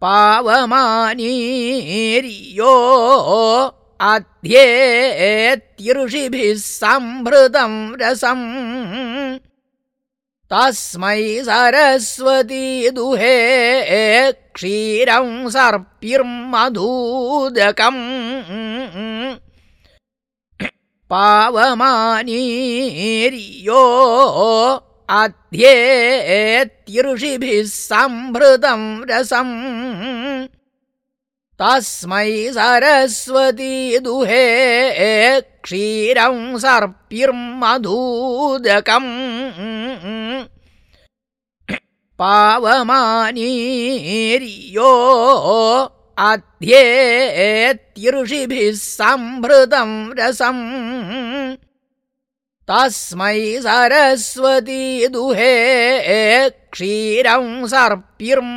पावमानीर्यो अध्येत्यऋषिभिः सम्भृतम् रसम्। तस्मै सरस्वती दुहे क्षीरं सर्पिर्मधूदकम् पावमानीर्यो अध्येत्यऋषिभिः सम्भृतम् रसम्। तस्मै सरस्वती दुहे क्षीरं सर्पिर्मधूदकम्। पावमानीर्यो अध्येत्यऋषिभिः सम्भृतम् रसम् तस्मै सरस्वती दुहे क्षीरं सर्पिर्मधूदकम्